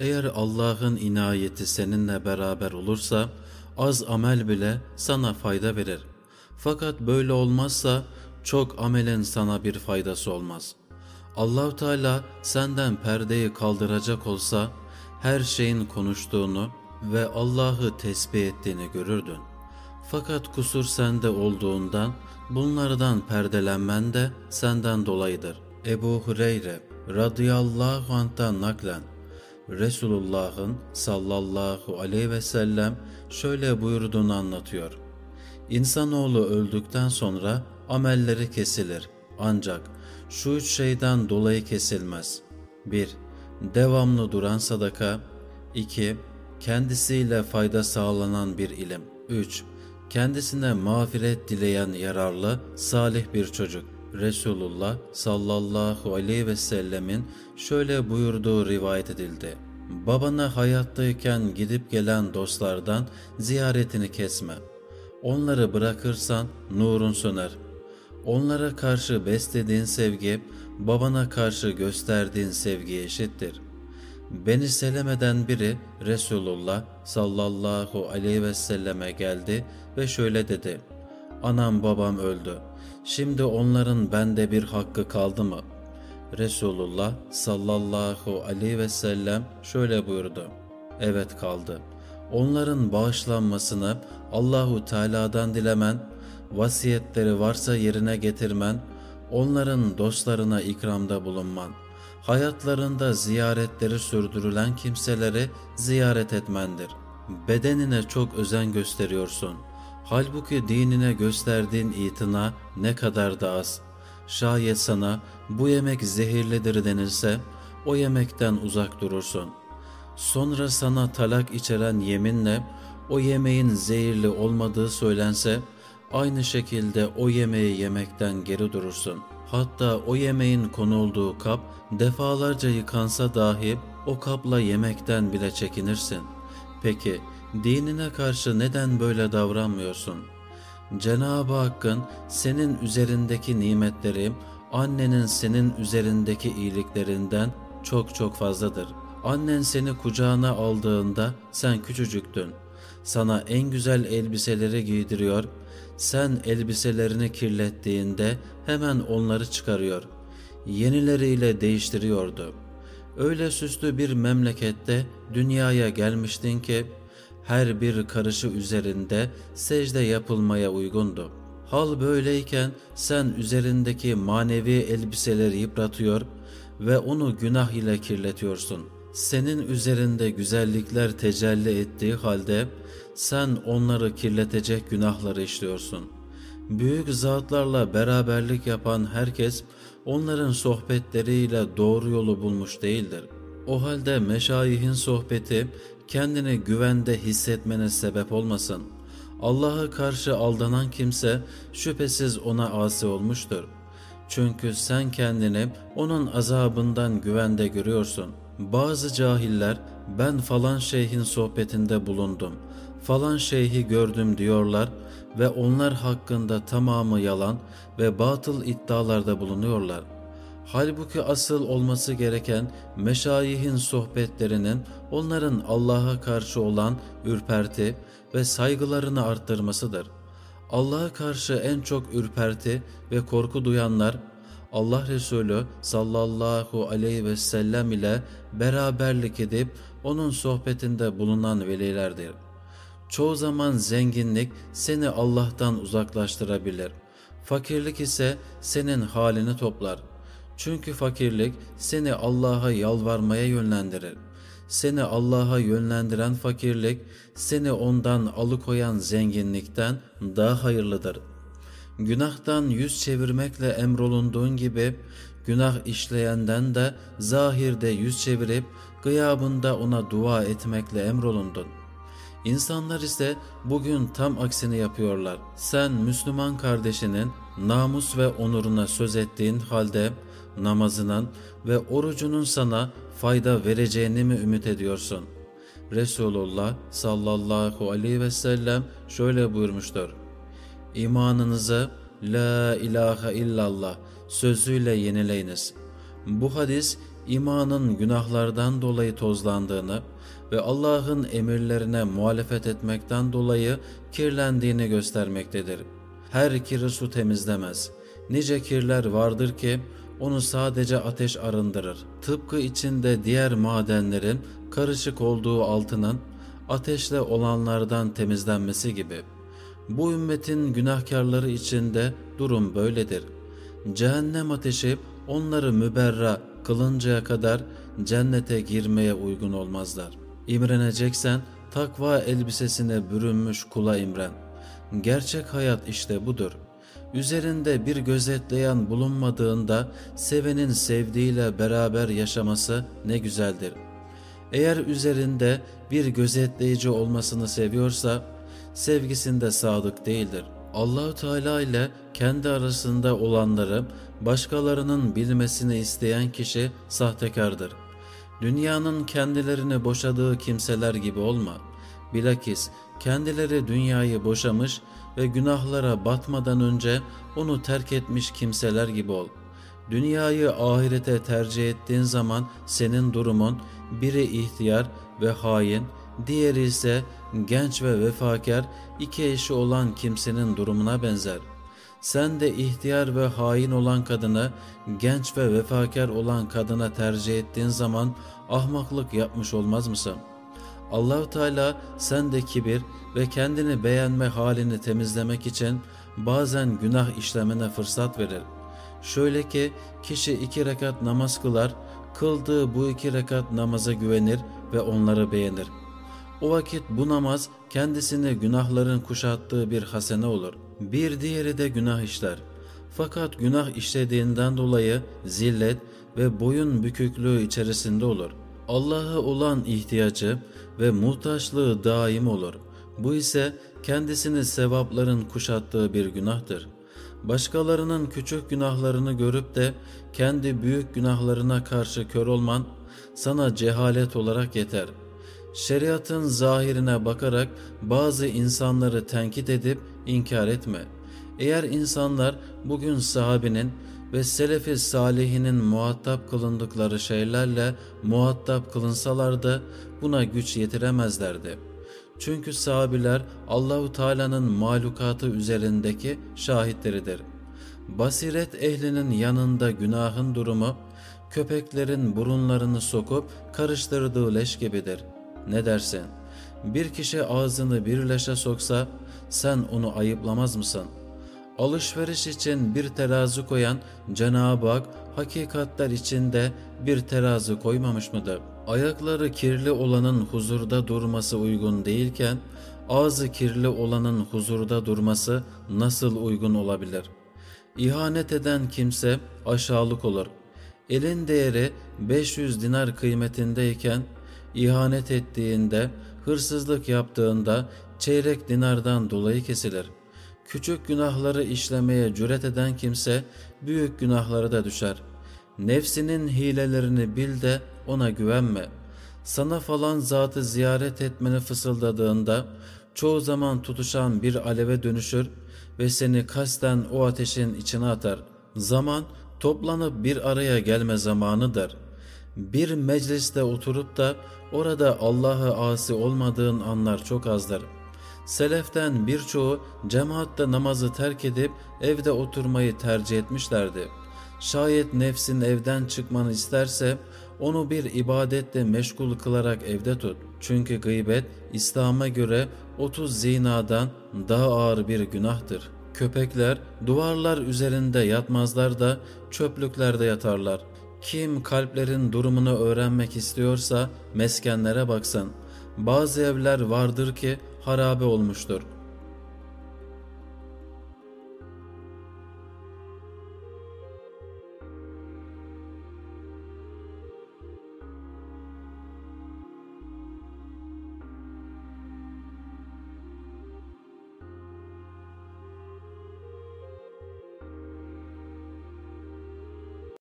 Eğer Allah'ın inayeti seninle beraber olursa az amel bile sana fayda verir. Fakat böyle olmazsa çok amelin sana bir faydası olmaz. Allahu Teala senden perdeyi kaldıracak olsa her şeyin konuştuğunu ve Allah'ı tesbih ettiğini görürdün. Fakat kusur sende olduğundan bunlardan perdelenmen de senden dolayıdır. Ebu Hureyre radıyallahu anh'tan naklen Resulullah'ın sallallahu aleyhi ve sellem şöyle buyurduğunu anlatıyor. İnsanoğlu öldükten sonra amelleri kesilir. Ancak şu üç şeyden dolayı kesilmez. 1. Devamlı duran sadaka. 2. Kendisiyle fayda sağlanan bir ilim. 3. Kendisine mağfiret dileyen yararlı, salih bir çocuk. Resulullah sallallahu aleyhi ve sellemin şöyle buyurduğu rivayet edildi. Babana hayattayken gidip gelen dostlardan ziyaretini kesme. Onları bırakırsan nurun söner. Onlara karşı beslediğin sevgi, babana karşı gösterdiğin sevgiye eşittir. Beni selemeden biri Resulullah sallallahu aleyhi ve selleme geldi ve şöyle dedi. Anam babam öldü. Şimdi onların bende bir hakkı kaldı mı? Resulullah sallallahu aleyhi ve sellem şöyle buyurdu. Evet kaldı. Onların bağışlanmasını Allahu Teala'dan dilemen, vasiyetleri varsa yerine getirmen, onların dostlarına ikramda bulunman, hayatlarında ziyaretleri sürdürülen kimseleri ziyaret etmendir. Bedenine çok özen gösteriyorsun. Halbuki dinine gösterdiğin itina ne kadar da az. Şayet sana bu yemek zehirlidir denilse o yemekten uzak durursun. Sonra sana talak içeren yeminle o yemeğin zehirli olmadığı söylense aynı şekilde o yemeği yemekten geri durursun. Hatta o yemeğin konulduğu kap defalarca yıkansa dahi o kapla yemekten bile çekinirsin. Peki dinine karşı neden böyle davranmıyorsun? Cenab-ı Hakk'ın senin üzerindeki nimetleri annenin senin üzerindeki iyiliklerinden çok çok fazladır. Annen seni kucağına aldığında sen küçücüktün. Sana en güzel elbiseleri giydiriyor, sen elbiselerini kirlettiğinde hemen onları çıkarıyor. Yenileriyle değiştiriyordu. Öyle süslü bir memlekette dünyaya gelmiştin ki her bir karışı üzerinde secde yapılmaya uygundu. Hal böyleyken sen üzerindeki manevi elbiseleri yıpratıyor ve onu günah ile kirletiyorsun. Senin üzerinde güzellikler tecelli ettiği halde sen onları kirletecek günahları işliyorsun. Büyük zatlarla beraberlik yapan herkes onların sohbetleriyle doğru yolu bulmuş değildir. O halde meşayihin sohbeti kendini güvende hissetmene sebep olmasın. Allah'a karşı aldanan kimse şüphesiz ona asi olmuştur. Çünkü sen kendini onun azabından güvende görüyorsun. Bazı cahiller ben falan şeyhin sohbetinde bulundum, falan şeyhi gördüm diyorlar ve onlar hakkında tamamı yalan ve batıl iddialarda bulunuyorlar. Halbuki asıl olması gereken meşayihin sohbetlerinin onların Allah'a karşı olan ürperti ve saygılarını arttırmasıdır. Allah'a karşı en çok ürperti ve korku duyanlar Allah Resulü sallallahu aleyhi ve sellem ile beraberlik edip onun sohbetinde bulunan velilerdir. Çoğu zaman zenginlik seni Allah'tan uzaklaştırabilir. Fakirlik ise senin halini toplar. Çünkü fakirlik seni Allah'a yalvarmaya yönlendirir. Seni Allah'a yönlendiren fakirlik, seni ondan alıkoyan zenginlikten daha hayırlıdır. Günahtan yüz çevirmekle emrolunduğun gibi, günah işleyenden de zahirde yüz çevirip, gıyabında ona dua etmekle emrolundun. İnsanlar ise bugün tam aksini yapıyorlar. Sen Müslüman kardeşinin namus ve onuruna söz ettiğin halde namazının ve orucunun sana fayda vereceğini mi ümit ediyorsun? Resulullah sallallahu aleyhi ve sellem şöyle buyurmuştur. İmanınızı La ilahe illallah sözüyle yenileyiniz. Bu hadis imanın günahlardan dolayı tozlandığını ve Allah'ın emirlerine muhalefet etmekten dolayı kirlendiğini göstermektedir. Her kiri su temizlemez. Nice kirler vardır ki onu sadece ateş arındırır. Tıpkı içinde diğer madenlerin karışık olduğu altının ateşle olanlardan temizlenmesi gibi. Bu ümmetin günahkarları içinde durum böyledir. Cehennem ateşi onları müberra kılıncaya kadar cennete girmeye uygun olmazlar. İmreneceksen takva elbisesine bürünmüş kula imren. Gerçek hayat işte budur. Üzerinde bir gözetleyen bulunmadığında sevenin sevdiğiyle beraber yaşaması ne güzeldir. Eğer üzerinde bir gözetleyici olmasını seviyorsa sevgisinde sadık değildir. Allahu Teala ile kendi arasında olanları başkalarının bilmesini isteyen kişi sahtekardır. Dünyanın kendilerini boşadığı kimseler gibi olma. Bilakis kendileri dünyayı boşamış ve günahlara batmadan önce onu terk etmiş kimseler gibi ol. Dünyayı ahirete tercih ettiğin zaman senin durumun biri ihtiyar ve hain, diğeri ise genç ve vefakar iki eşi olan kimsenin durumuna benzer. Sen de ihtiyar ve hain olan kadını genç ve vefakar olan kadına tercih ettiğin zaman ahmaklık yapmış olmaz mısın? Allahu Teala sen de kibir ve kendini beğenme halini temizlemek için bazen günah işlemene fırsat verir. Şöyle ki kişi iki rekat namaz kılar, kıldığı bu iki rekat namaza güvenir ve onları beğenir. O vakit bu namaz kendisini günahların kuşattığı bir hasene olur. Bir diğeri de günah işler. Fakat günah işlediğinden dolayı zillet ve boyun büküklüğü içerisinde olur. Allah'a olan ihtiyacı ve muhtaçlığı daim olur. Bu ise kendisini sevapların kuşattığı bir günahtır. Başkalarının küçük günahlarını görüp de kendi büyük günahlarına karşı kör olman sana cehalet olarak yeter. Şeriatın zahirine bakarak bazı insanları tenkit edip inkar etme. Eğer insanlar bugün sahabinin ve selefi salihinin muhatap kılındıkları şeylerle muhatap kılınsalardı buna güç yetiremezlerdi. Çünkü sahabiler Allahu Teala'nın mahlukatı üzerindeki şahitleridir. Basiret ehlinin yanında günahın durumu köpeklerin burunlarını sokup karıştırdığı leş gibidir. Ne dersin? Bir kişi ağzını bir leşe soksa sen onu ayıplamaz mısın? Alışveriş için bir terazi koyan Cenab-ı Hak hakikatler içinde bir terazi koymamış mıdır? Ayakları kirli olanın huzurda durması uygun değilken ağzı kirli olanın huzurda durması nasıl uygun olabilir? İhanet eden kimse aşağılık olur. Elin değeri 500 dinar kıymetindeyken ihanet ettiğinde, hırsızlık yaptığında çeyrek dinardan dolayı kesilir. Küçük günahları işlemeye cüret eden kimse büyük günahlara da düşer. Nefsinin hilelerini bil de ona güvenme. Sana falan zatı ziyaret etmeni fısıldadığında çoğu zaman tutuşan bir aleve dönüşür ve seni kasten o ateşin içine atar. Zaman toplanıp bir araya gelme zamanıdır. Bir mecliste oturup da orada Allah'a asi olmadığın anlar çok azdır. Seleften birçoğu cemaatte namazı terk edip evde oturmayı tercih etmişlerdi. Şayet nefsin evden çıkmanı isterse onu bir ibadette meşgul kılarak evde tut. Çünkü gıybet İslam'a göre 30 zinadan daha ağır bir günahtır. Köpekler duvarlar üzerinde yatmazlar da çöplüklerde yatarlar. Kim kalplerin durumunu öğrenmek istiyorsa meskenlere baksın. Bazı evler vardır ki harabe olmuştur.